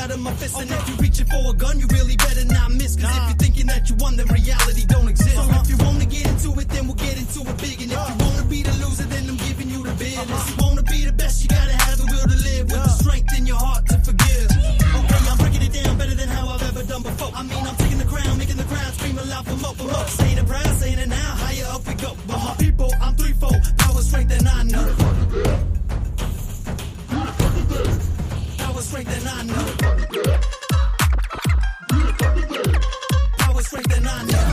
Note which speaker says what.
Speaker 1: out of my fist. And if you're reaching for a gun, you really better not miss. Cause if you're thinking that you won, then reality don't exist. So if you wanna get into it, then we'll get into it big. And if you wanna be the loser, then I'm giving you the business. You wanna Power strength and honor.